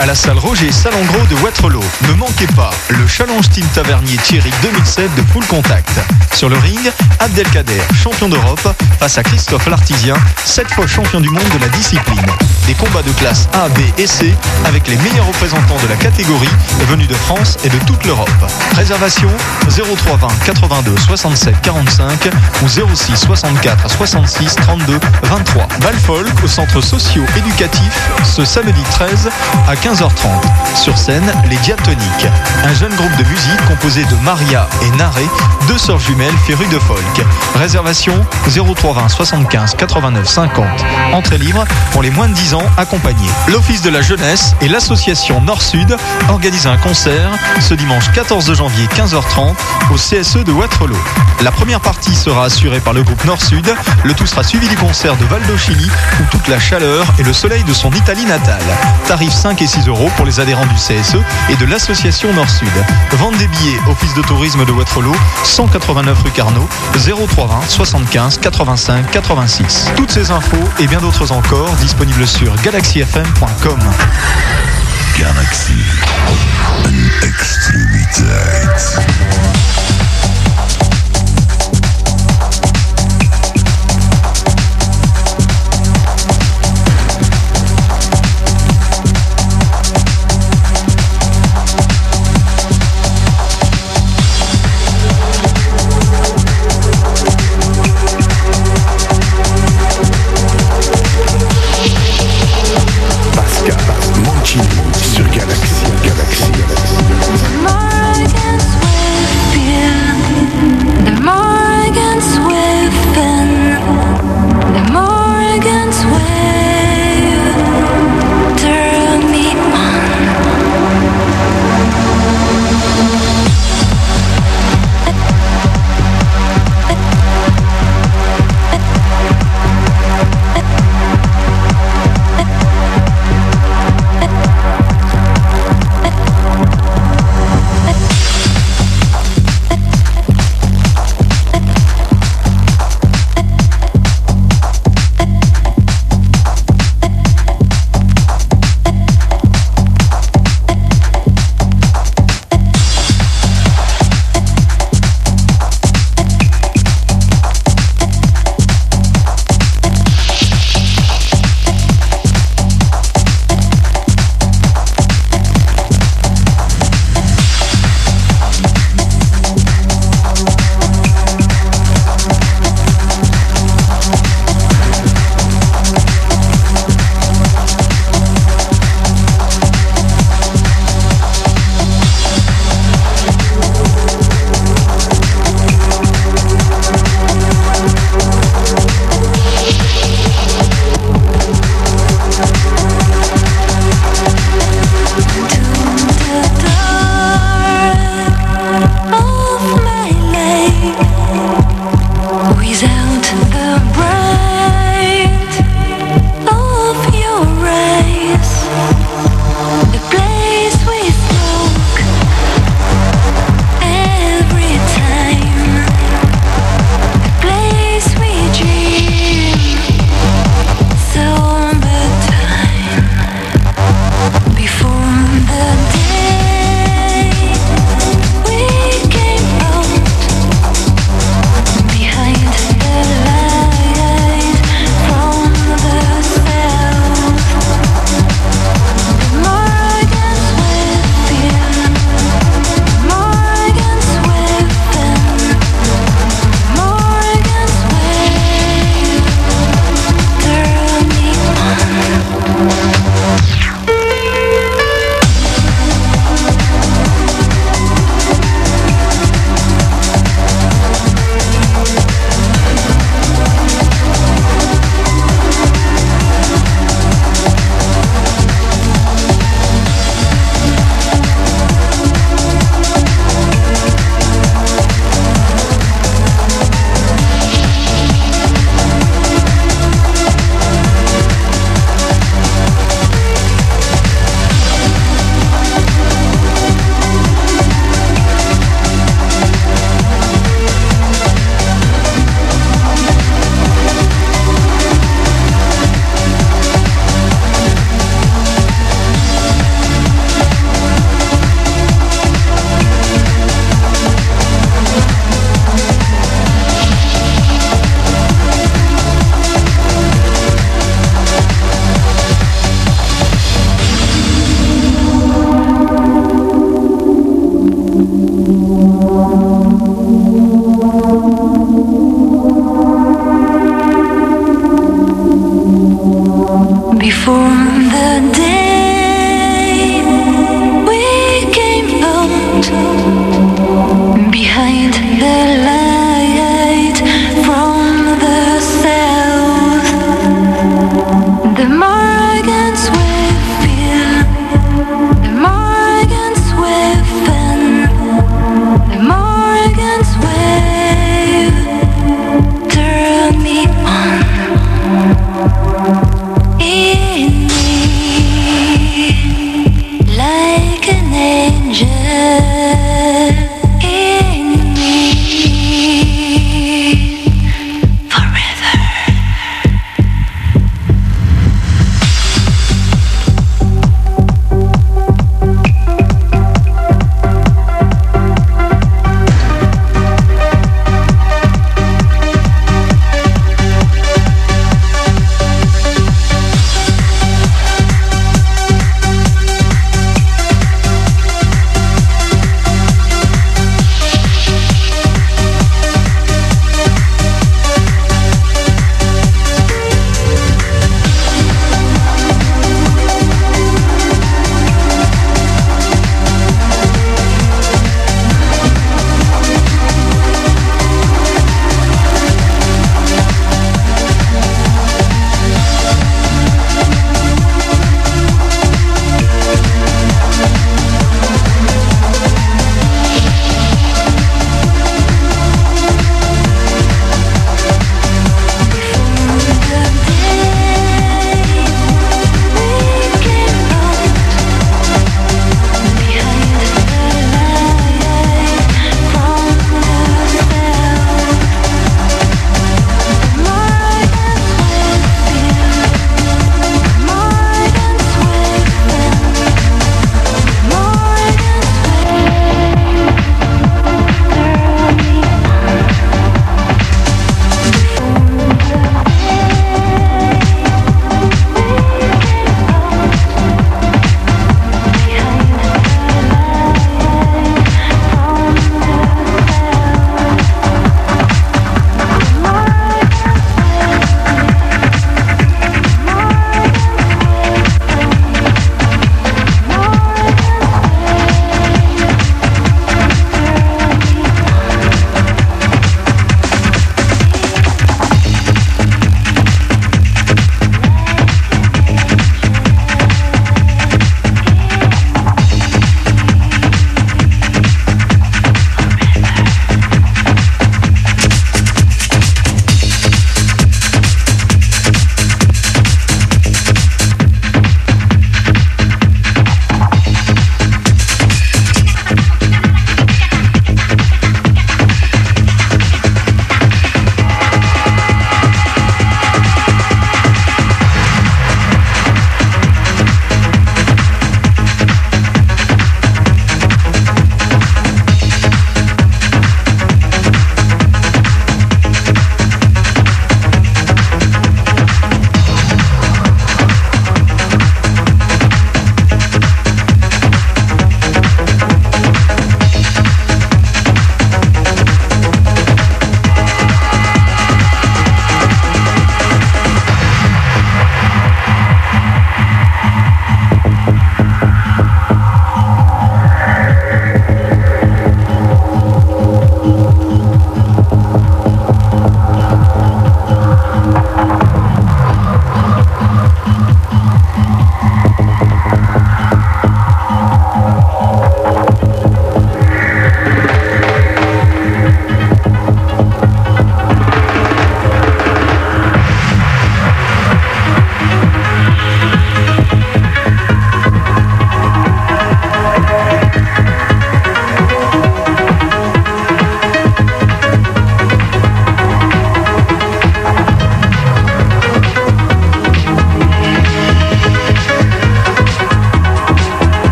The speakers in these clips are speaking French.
à la salle Roger Salengro de Waterloo. Ne manquez pas le Challenge Team Tavernier Thierry 2007 de Full Contact. Sur le ring, Abdelkader, champion d'Europe, face à Christophe Lartisien, sept fois champion du monde de la discipline. Des combats de classe A, B et C avec les meilleurs représentants de la catégorie venus de France et de toute l'Europe. Réservation 0320 82 67 45 ou 06 64 66 32 23. Valfolk au centre socio-éducatif ce samedi 13 à 15h30. Sur scène, les Diatoniques, un jeune groupe de musique composé de Maria et Naré, deux sœurs jumelles férues de folk. Réservation 0320 75 89 50. Entrée libre pour les moins de 10 ans accompagnés. L'Office de la jeunesse et l'association Nord-Sud organisent un concert ce dimanche 14 janvier 15h30 au CSE de Waterloo. La première partie sera assurée par le groupe Nord-Sud. Le tout sera suivi du concert de Valdo Chili où toute la chaleur et le soleil de son Italie natale. Tarifs 5 et 6 euros pour les adhérents du CSE et de l'association Nord-Sud. Vente des billets, Office de tourisme de Waterloo, 189 rue Carnot, 0320 75 85 86. Toutes ces infos et bien d'autres encore disponibles sur galaxyfm.com. Galaxy.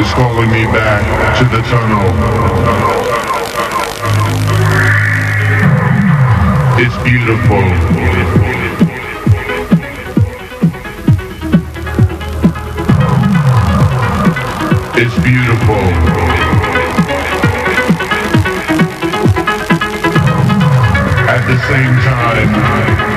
is calling me back to the tunnel. It's beautiful. It's beautiful. At the same time,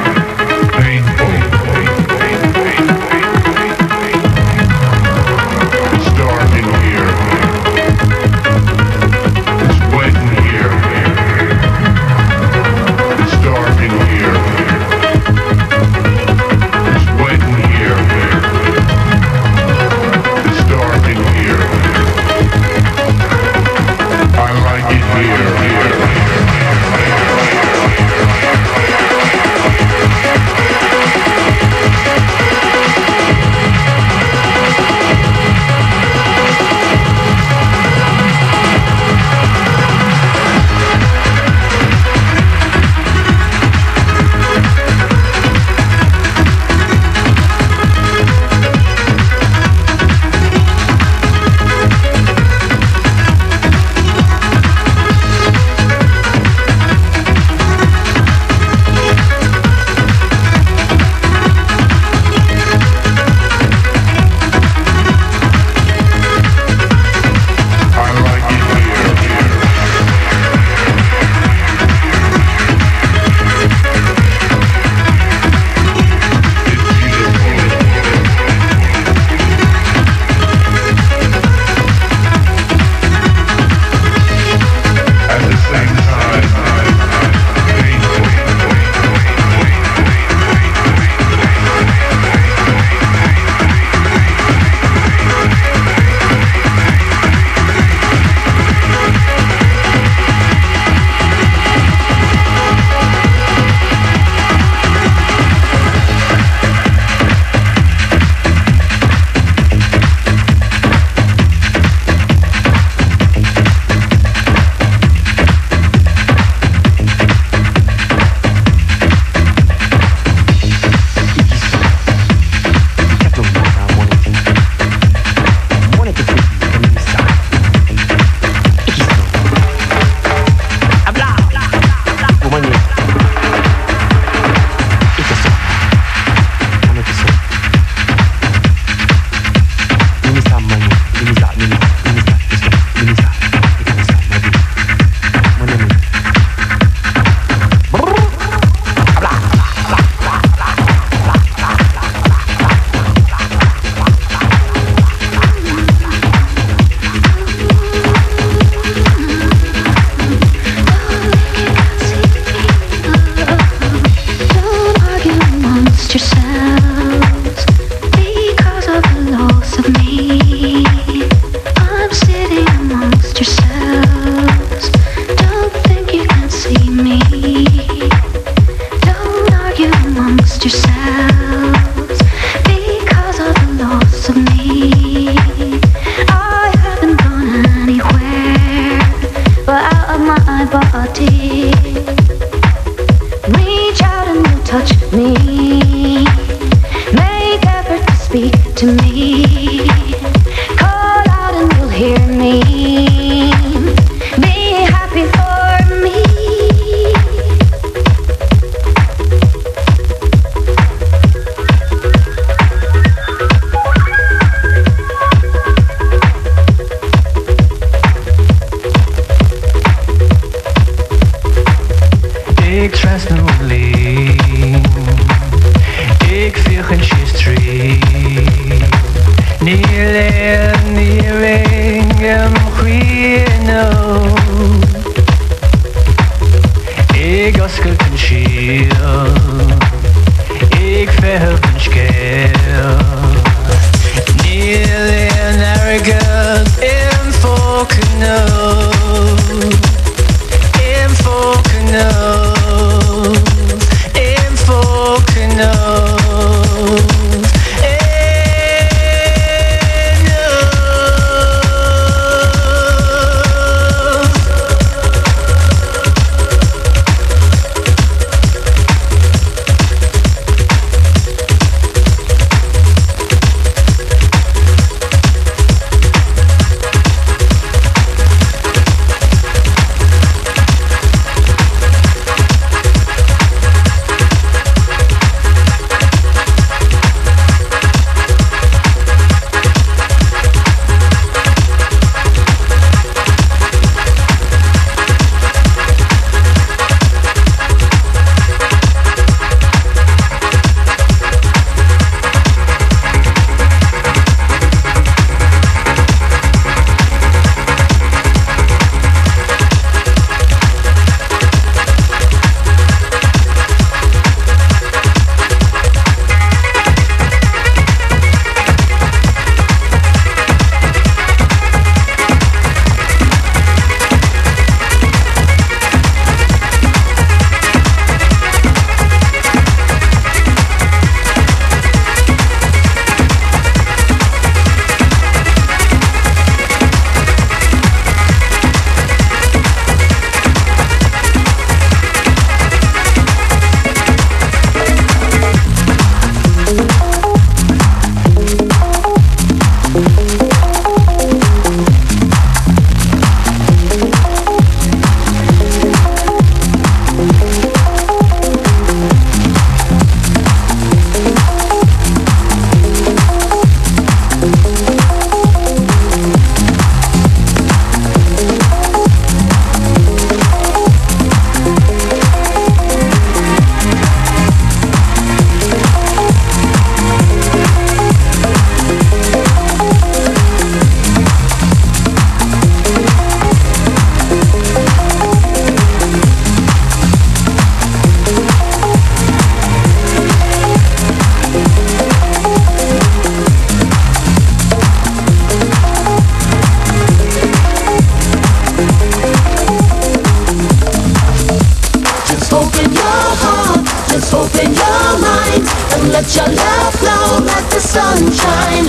Just open your mind and let your love flow like the sunshine.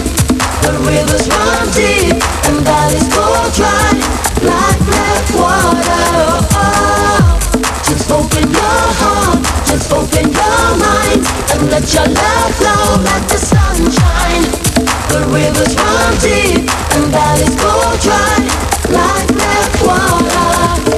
The rivers run deep and valleys go dry like black water. Oh, just open your heart, just open your mind and let your love flow like the sunshine. The rivers run deep and valleys go dry like black water.